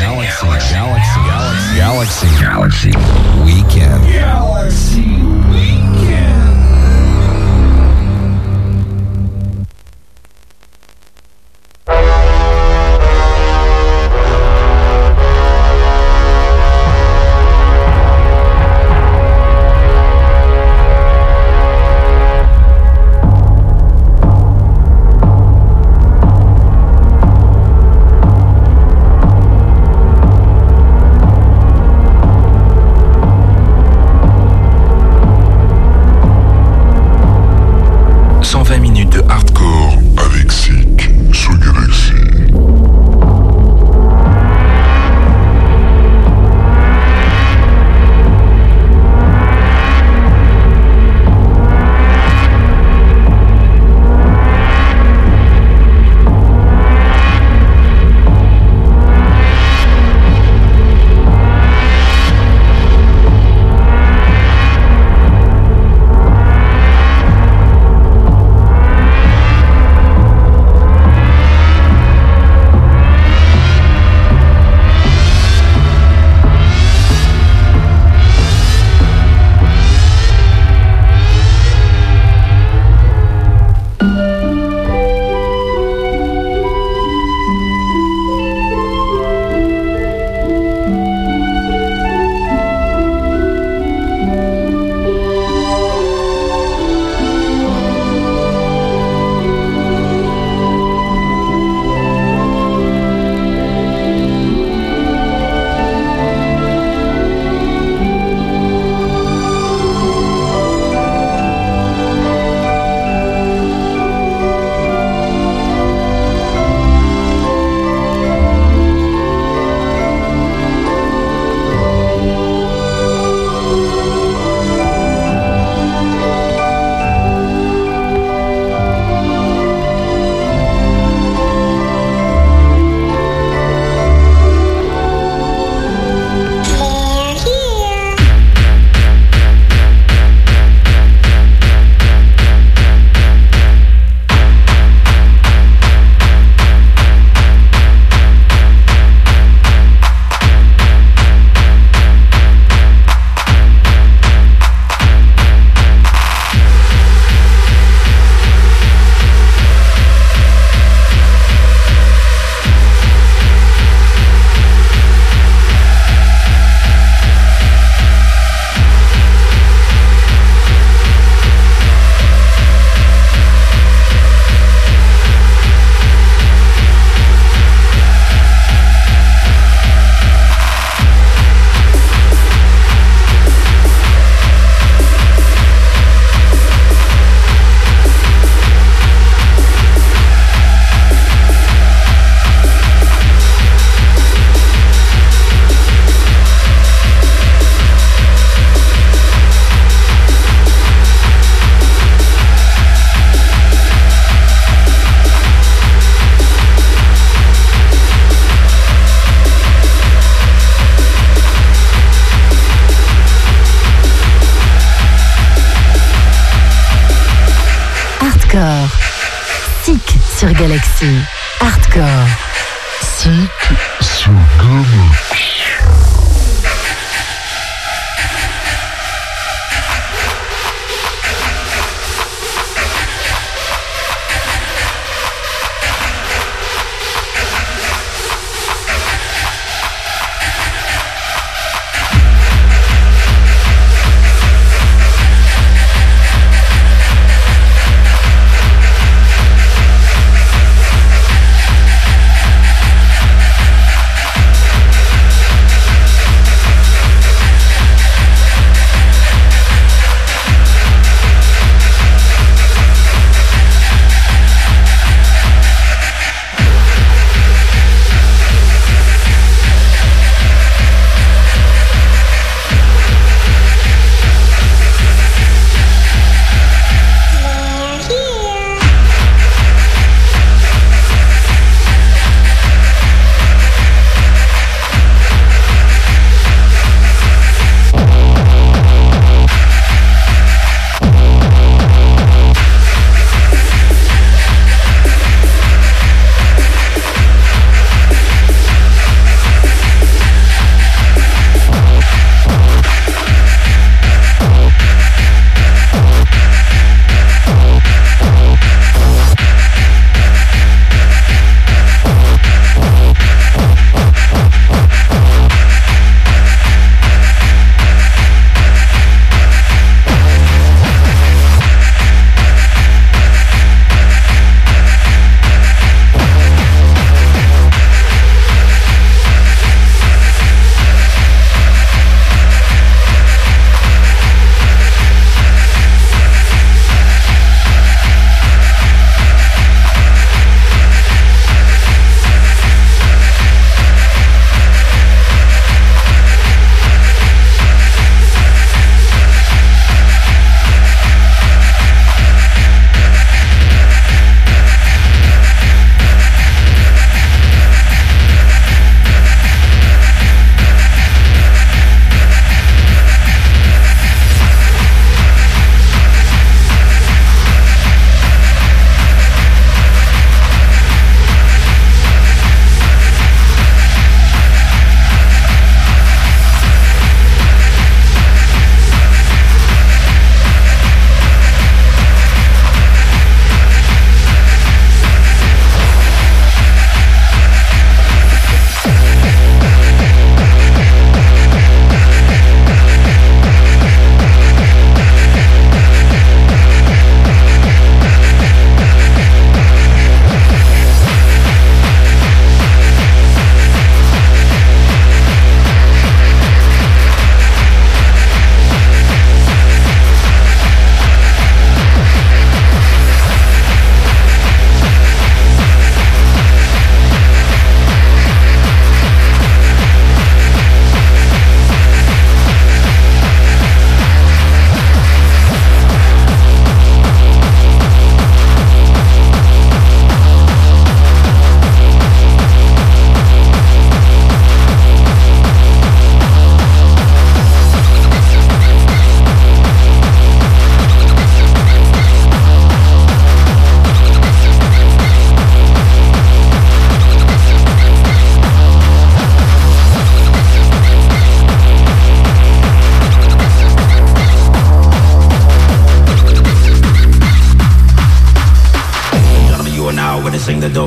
Galaxy. Galaxy. Galaxy. Galaxy. Galaxy. Galaxy. Weekend. Galaxy. Weekend. Satanás.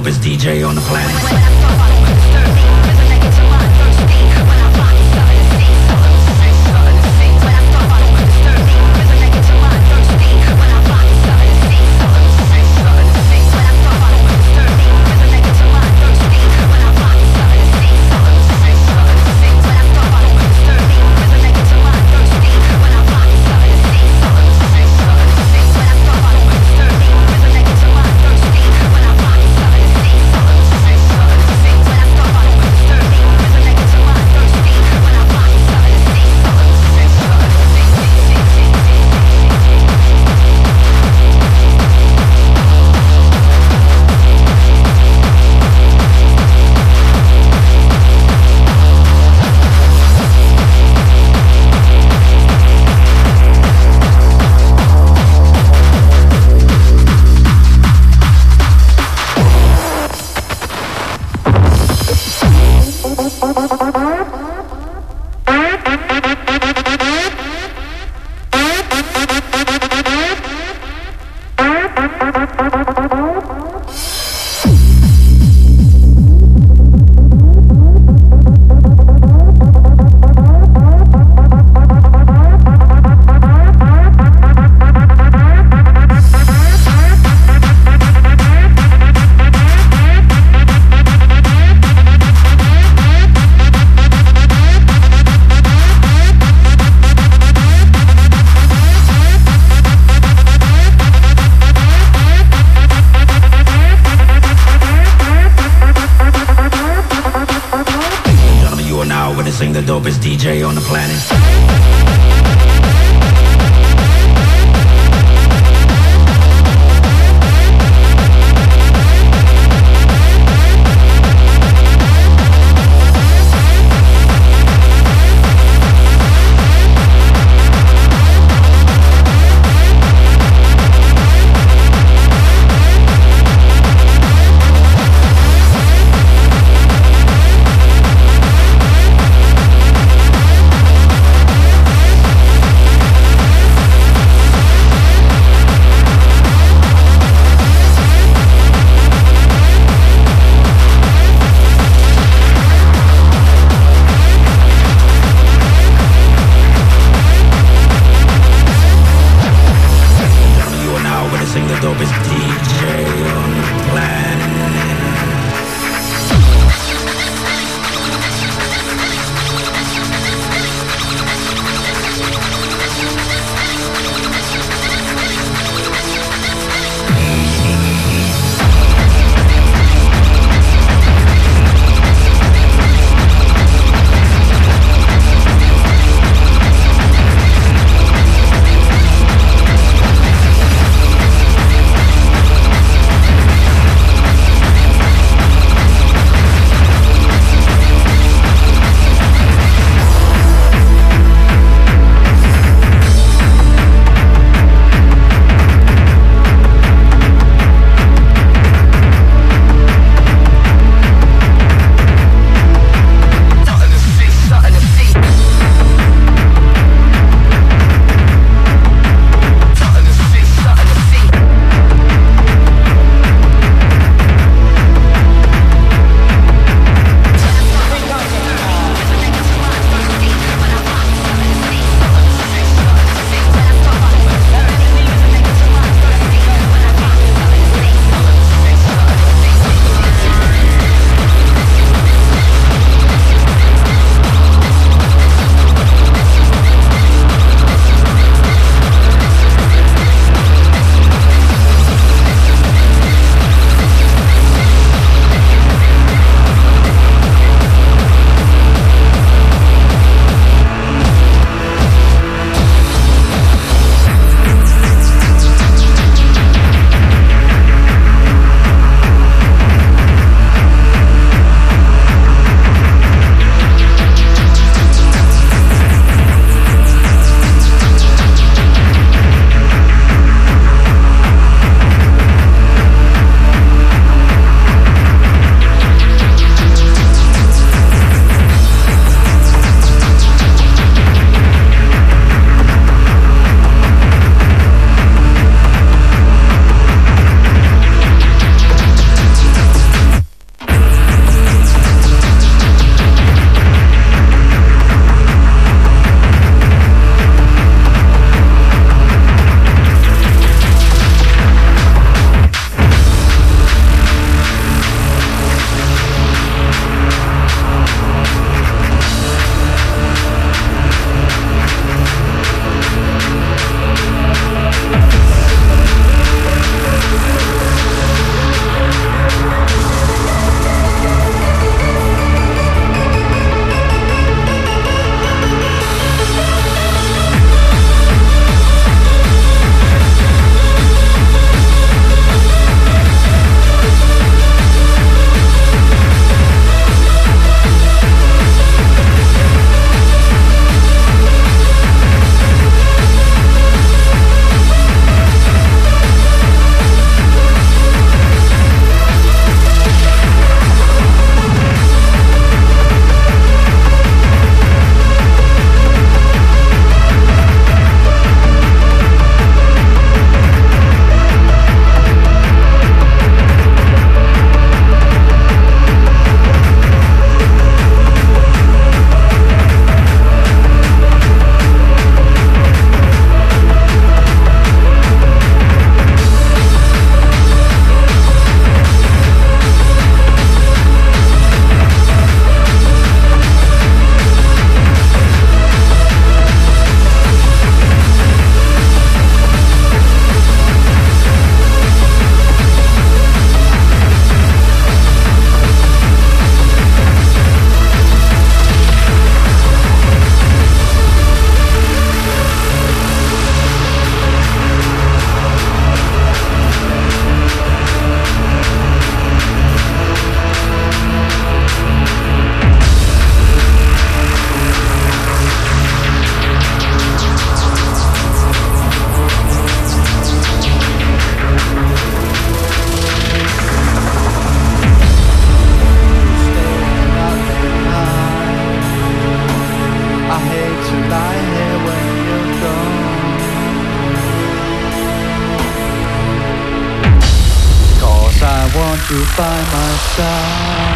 dopest DJ on the planet. You by my side.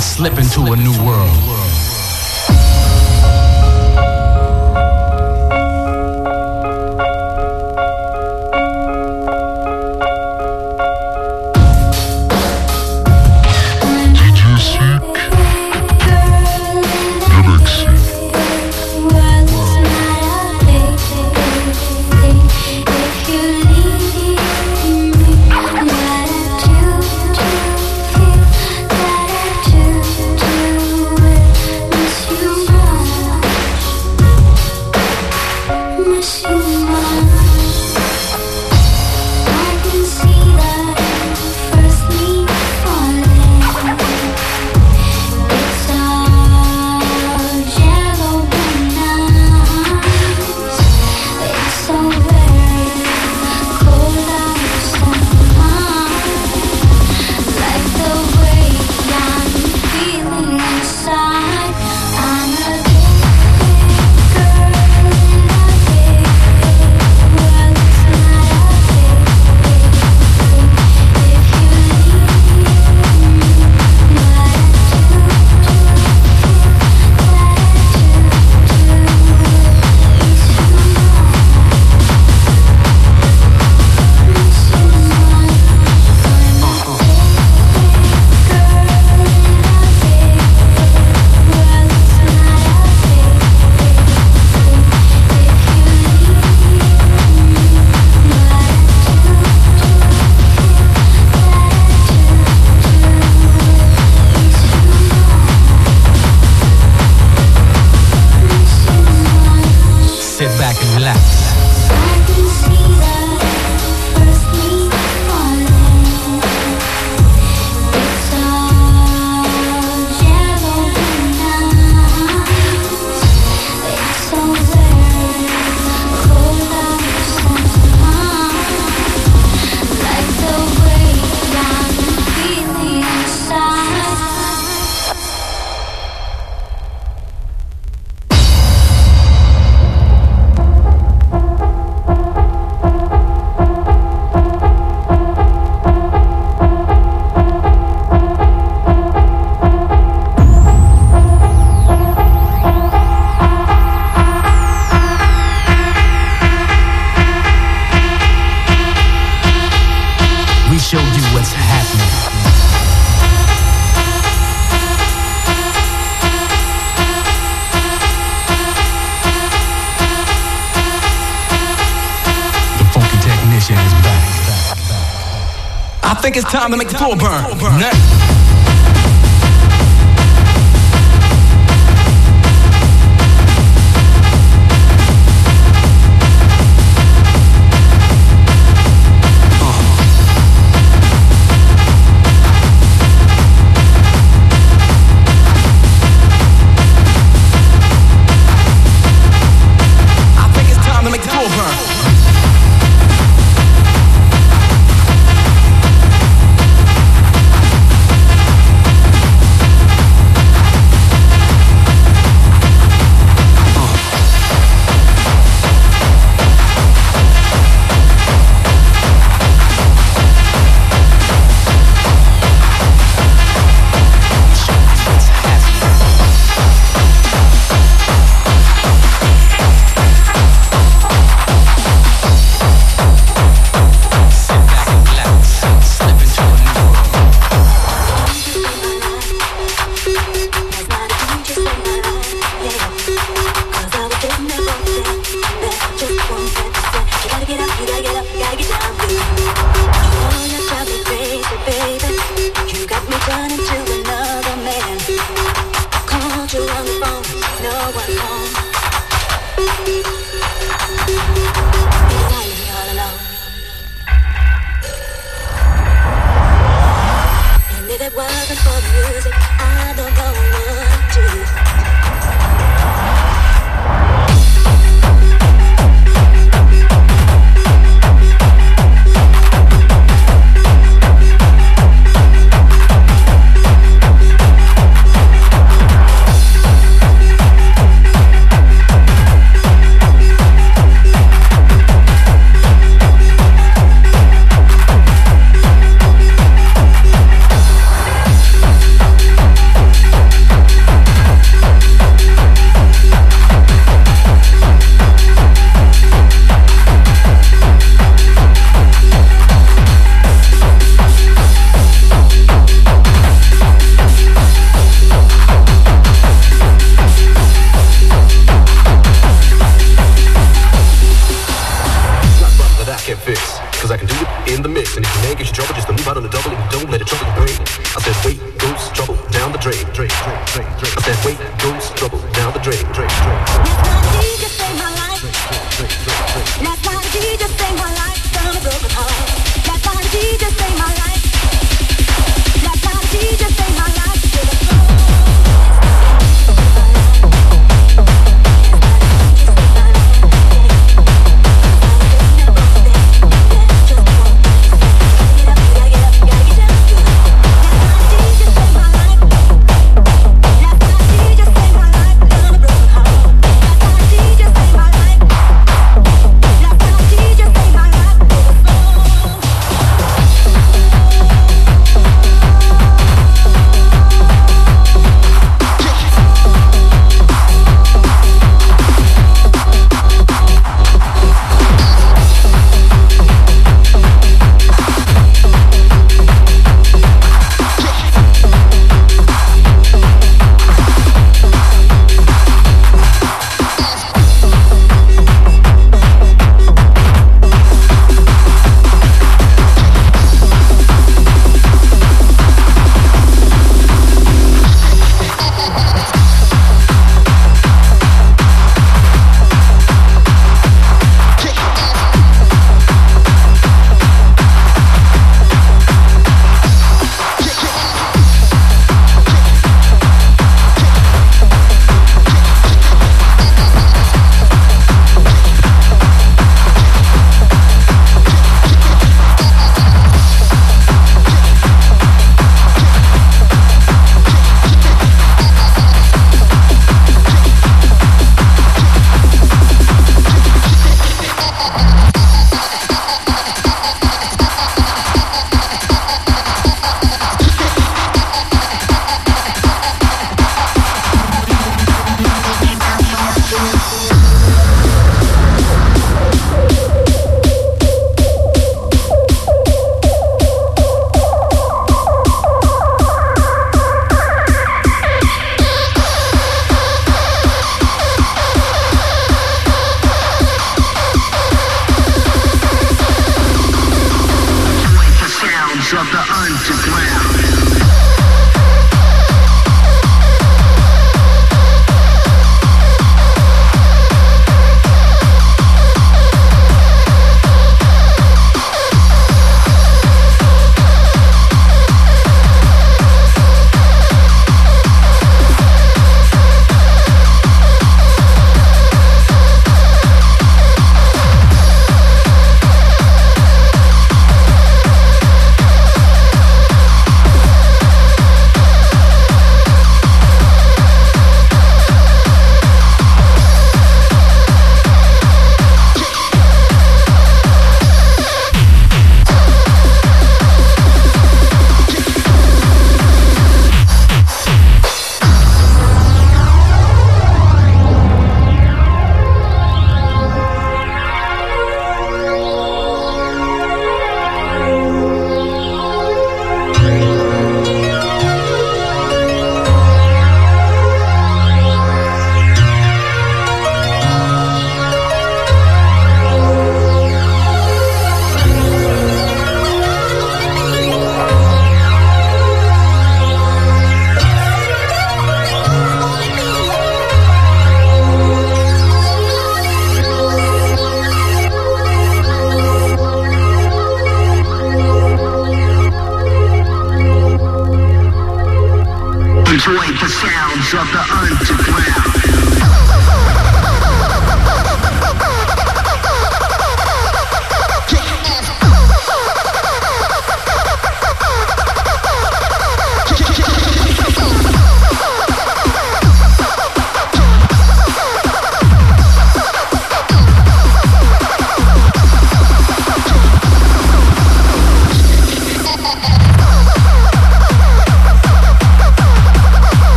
Slip into a new world.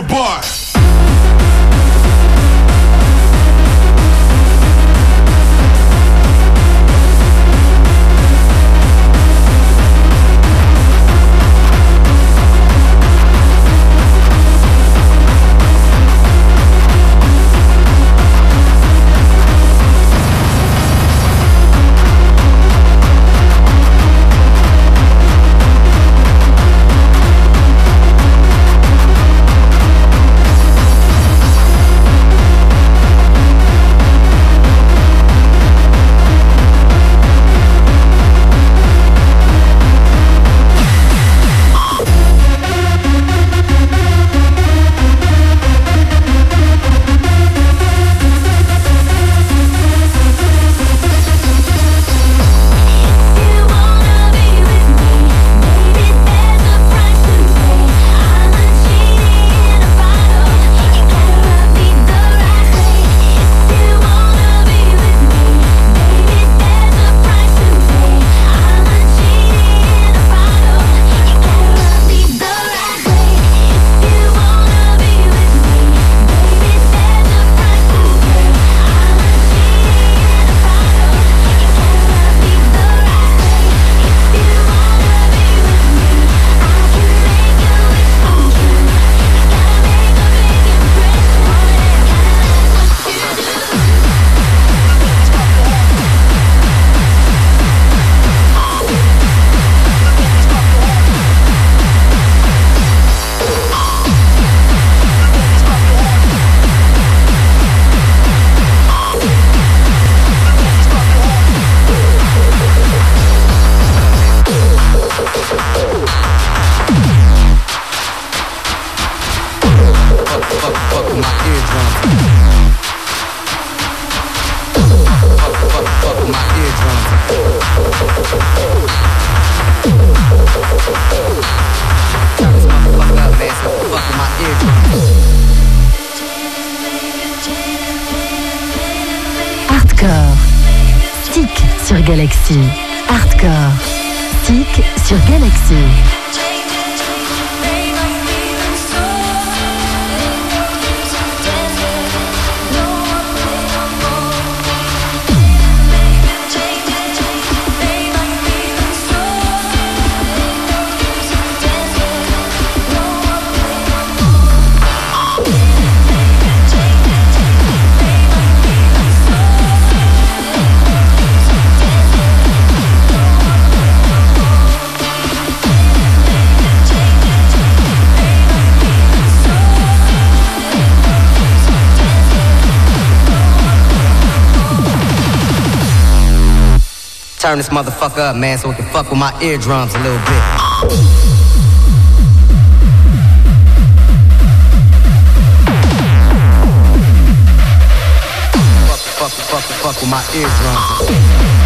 Goodbye. turn this motherfucker up, man, so we can fuck with my eardrums a little bit. fuck, fuck, fuck with my eardrums.